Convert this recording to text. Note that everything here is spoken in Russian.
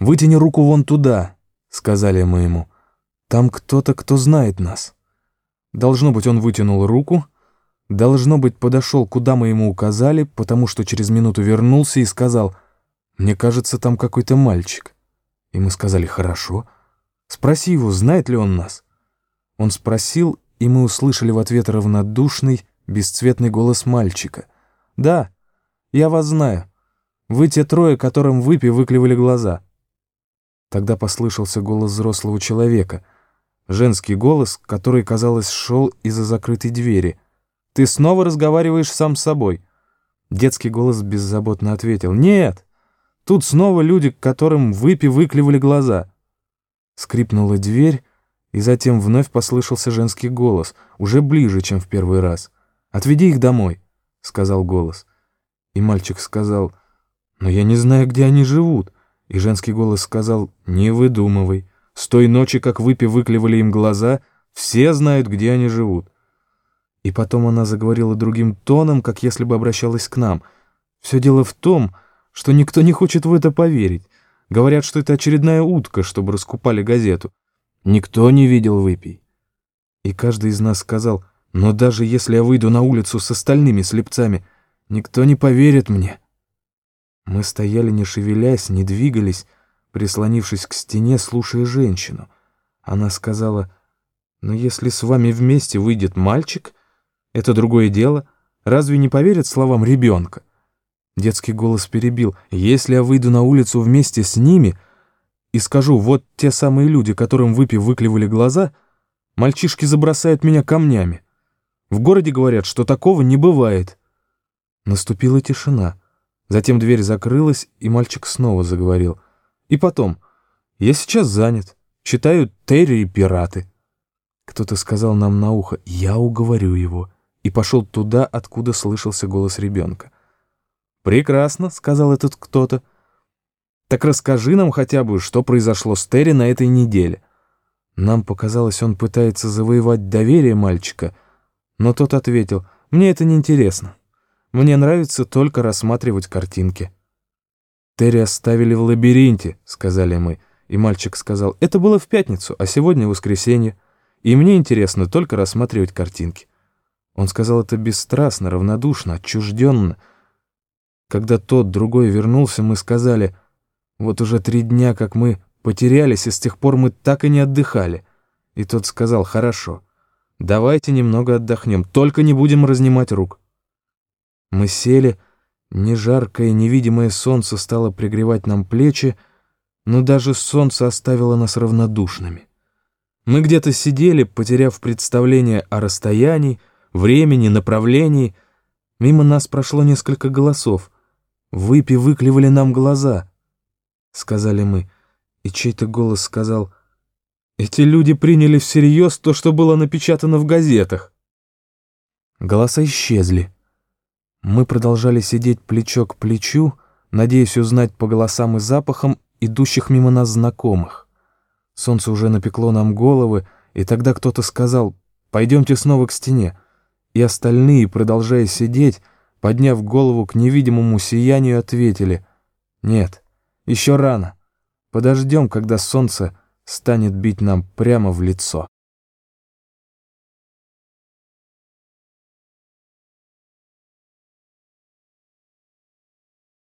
«Вытяни руку вон туда», — сказали мы ему. «Там кто-то, кто знает нас». Должно быть, он вытянул руку, должно быть, подошел, куда мы ему указали, потому что через минуту вернулся и сказал, «Мне кажется, там какой-то мальчик». И мы сказали, «Хорошо. Спроси его, знает ли он нас». Он спросил, и мы услышали в ответ равнодушный, бесцветный голос мальчика. «Да, я вас знаю. Вы те трое, которым выпи выклевали глаза». Тогда послышался голос взрослого человека, женский голос, который, казалось, шел из-за закрытой двери. «Ты снова разговариваешь сам с собой». Детский голос беззаботно ответил. «Нет, тут снова люди, которым выпи выклевали глаза». Скрипнула дверь, и затем вновь послышался женский голос, уже ближе, чем в первый раз. «Отведи их домой», — сказал голос. И мальчик сказал, «Но я не знаю, где они живут». И женский голос сказал, «Не выдумывай. С той ночи, как выпи выклевали им глаза, все знают, где они живут». И потом она заговорила другим тоном, как если бы обращалась к нам. «Все дело в том, что никто не хочет в это поверить. Говорят, что это очередная утка, чтобы раскупали газету. Никто не видел выпей. И каждый из нас сказал, но даже если я выйду на улицу с остальными слепцами, никто не поверит мне. Мы стояли, не шевелясь, не двигались, прислонившись к стене, слушая женщину. Она сказала, но если с вами вместе выйдет мальчик, это другое дело. Разве не поверят словам ребенка? Детский голос перебил. Если я выйду на улицу вместе с ними, и скажу, вот те самые люди, которым выпив выклевали глаза, мальчишки забросают меня камнями. В городе говорят, что такого не бывает. Наступила тишина. Затем дверь закрылась, и мальчик снова заговорил. И потом, я сейчас занят, читаю Терри и пираты. Кто-то сказал нам на ухо, я уговорю его, и пошел туда, откуда слышался голос ребенка. «Прекрасно», — сказал этот кто-то, — так расскажи нам хотя бы, что произошло с Терри на этой неделе. Нам показалось, он пытается завоевать доверие мальчика, но тот ответил, мне это не интересно. Мне нравится только рассматривать картинки. Терри оставили в лабиринте, сказали мы, и мальчик сказал, это было в пятницу, а сегодня воскресенье, и мне интересно только рассматривать картинки. Он сказал это бесстрастно, равнодушно, отчужденно. Когда тот другой вернулся, мы сказали — вот уже три дня, как мы потерялись, и с тех пор мы так и не отдыхали. И тот сказал, хорошо, давайте немного отдохнем, только не будем разнимать рук. Мы сели, не жаркое невидимое солнце стало пригревать нам плечи, но даже солнце оставило нас равнодушными. Мы где-то сидели, потеряв представление о расстоянии, времени, направлении. Мимо нас прошло несколько голосов. Выпи выклевали нам глаза — сказали мы, и чей-то голос сказал, «Эти люди приняли всерьез то, что было напечатано в газетах». Голоса исчезли. Мы продолжали сидеть плечо к плечу, надеясь узнать по голосам и запахам идущих мимо нас знакомых. Солнце уже напекло нам головы, и тогда кто-то сказал «Пойдемте снова к стене». И остальные, продолжая сидеть, подняв голову к невидимому сиянию, ответили «Нет». Еще рано. Подождем, когда солнце станет бить нам прямо в лицо.